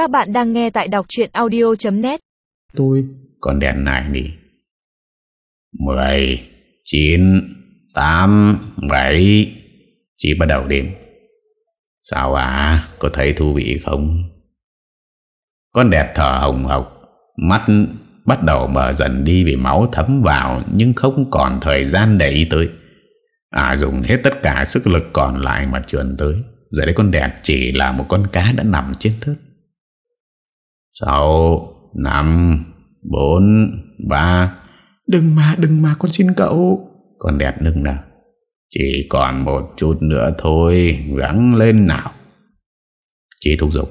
Các bạn đang nghe tại đọc chuyện audio.net Tôi còn đèn này đi 10 9 8 7 chỉ bắt đầu đêm Sao à Có thấy thú vị không? Con đẹp thở hồng hộc, Mắt bắt đầu mở dần đi Vì máu thấm vào Nhưng không còn thời gian để ý tới. À dùng hết tất cả sức lực còn lại mà trườn tới. Giờ đây con đẹp chỉ là một con cá đã nằm trên thớt. 6 5 4 3 Đừng mà đừng mà con xin cậu. Con đẹp đừng nào. Chỉ còn một chút nữa thôi Gắng lên nào. Chị thúc giục.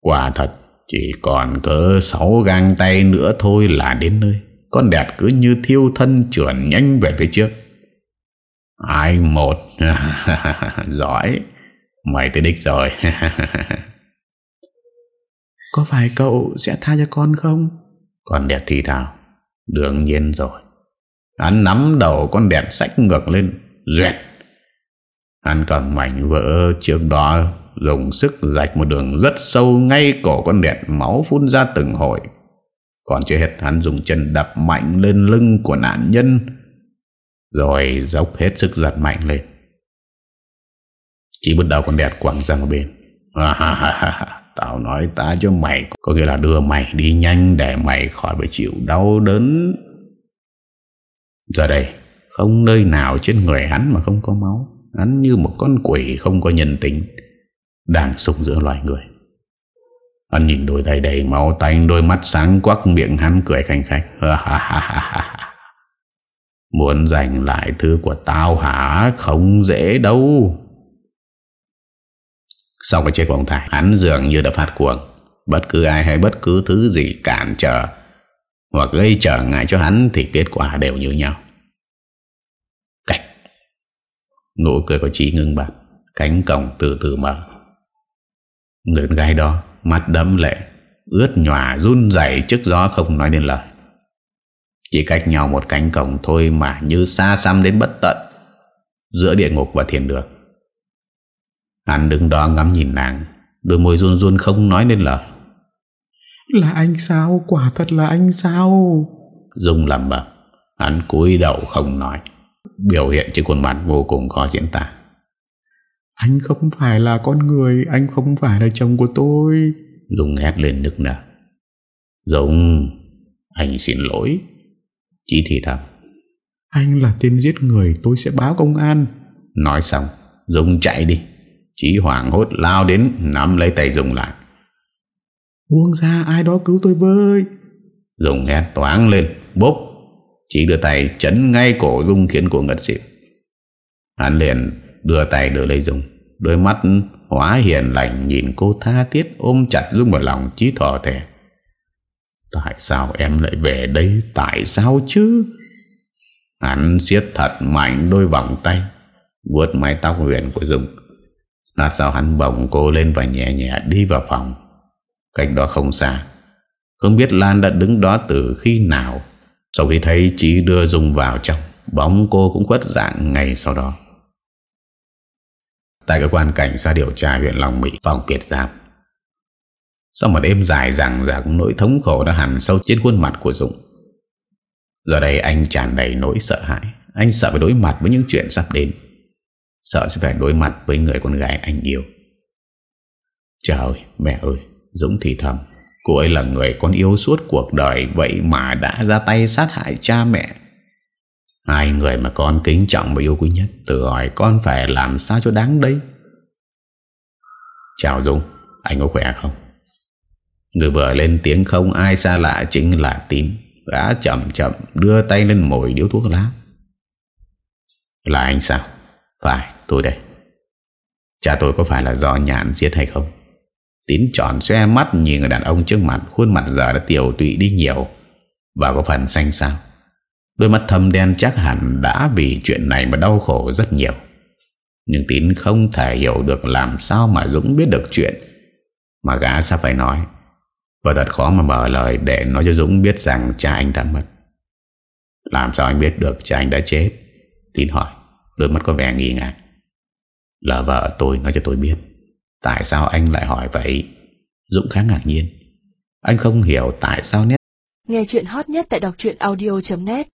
Quả thật chỉ còn cỡ 6 gang tay nữa thôi là đến nơi. Con đẹp cứ như thiêu thân chuyển nhanh về phía trước. Ai một? Giỏi. Mày tới đích rồi. Có phải cậu sẽ tha cho con không? Con đẹp thì thào. Đương nhiên rồi. Hắn nắm đầu con đẹp sách ngược lên, Duyệt. Hắn cầm mảnh vỡ trước đó, Dùng sức rạch một đường rất sâu Ngay cổ con đẹp Máu phun ra từng hồi. Còn chưa hết, hắn dùng chân đập mạnh lên lưng của nạn nhân, Rồi dốc hết sức giật mạnh lên. Chỉ bước đầu con đẹp quẳng ra một bên. Tao nói ta cho mày, Có nghĩa là đưa mày đi nhanh Để mày khỏi phải chịu đau đớn. Giờ đây, Không nơi nào trên người hắn mà không có máu. Hắn như một con quỷ không có nhân tính, Đang sụp giữa loài người. Hắn nhìn đôi tay đầy máu tanh, Đôi mắt sáng quắc, miệng hắn cười khanh khách. Muốn giành lại thứ của tao hả? Không dễ đâu sau cái chết của ông Thái, Hắn dường như đã phát cuồng. Bất cứ ai hay bất cứ thứ gì cản trở Hoặc gây trở ngại cho hắn Thì kết quả đều như nhau. Cách Nụ cười của chị ngưng bặt, Cánh cổng từ từ mở. Người gái đó, Mắt đấm lệ, Ướt nhòa, run dày trước gió không nói nên lời. Chỉ cách nhau một cánh cổng thôi Mà như xa xăm đến bất tận, Giữa địa ngục và thiên đường. Hắn đứng đó ngắm nhìn nàng Đôi môi run run không nói nên lời. Là anh sao? Quả thật là anh sao? Dung lầm bẩm Hắn cúi đầu không nói. Biểu hiện trên khuôn mặt vô cùng khó diễn tả. Anh không phải là con người Anh không phải là chồng của tôi. Dung hét lên nức nở. Dung Anh xin lỗi. Chỉ thì thầm. Anh là tên giết người tôi sẽ báo công an. Nói xong Dung chạy đi Chí hoảng hốt lao đến Nắm lấy tay Dung lại. Buông ra ai đó cứu tôi với. Dung hét toáng lên Bốp Chỉ đưa tay chấn ngay cổ Dung khiến cô ngất xỉu. Hắn liền đưa tay đưa lấy Dung Đôi mắt hóa hiền lành Nhìn cô tha thiết ôm chặt Dung vào lòng Chí thỏ thẻ Tại sao em lại về đây? Tại sao chứ? Hắn siết thật mạnh đôi vòng tay vuốt mái tóc huyền của Dung Lát sau hắn bồng cô lên và nhẹ nhẹ đi vào phòng. Cách đó không xa, Không biết Lan đã đứng đó từ khi nào. Sau khi thấy Chí đưa Dung vào trong Bóng cô cũng khuất dạng ngày sau đó. Tại cơ quan cảnh sát điều tra huyện Long Mỹ, Phòng Việt Giam. Sau một đêm dài rằng rằng nỗi thống khổ đã hẳn sâu trên khuôn mặt của Dung. Giờ đây anh tràn đầy nỗi sợ hãi. Anh sợ phải đối mặt với những chuyện sắp đến. Sợ sẽ phải đối mặt với người con gái anh yêu. Trời mẹ ơi, Dũng thì thầm. Cô ấy là người con yêu suốt cuộc đời, Vậy mà đã ra tay sát hại cha mẹ. Hai người mà con kính trọng và yêu quý nhất, Tự hỏi con phải làm sao cho đáng đấy. Chào Dũng, Anh có khỏe không? Người vừa lên tiếng không ai xa lạ Chính là tín. Gã chậm chậm đưa tay lên mồi điếu thuốc lá. Là anh sao? Phải tôi đây. Cha tôi có phải là do nhạn giết hay không? Tín tròn xoe mắt Nhìn người đàn ông trước mặt, Khuôn mặt giờ đã tiểu tụy đi nhiều. Và có phần xanh sao? Đôi mắt thâm đen chắc hẳn đã vì chuyện này mà đau khổ rất nhiều. Nhưng Tín không thể hiểu được làm sao mà Dũng biết được chuyện. Mà gã sao phải nói, Và thật khó mà mở lời để nói cho Dũng biết rằng cha anh đã mất. Làm sao anh biết được cha anh đã chết? Tín hỏi, Đôi mắt có vẻ nghi ngạc là vợ tôi nói cho tôi biết, Tại sao anh lại hỏi vậy? Dũng khá ngạc nhiên. Anh không hiểu tại sao nét Nghe chuyện hot nhất tại đọc truyện audio.net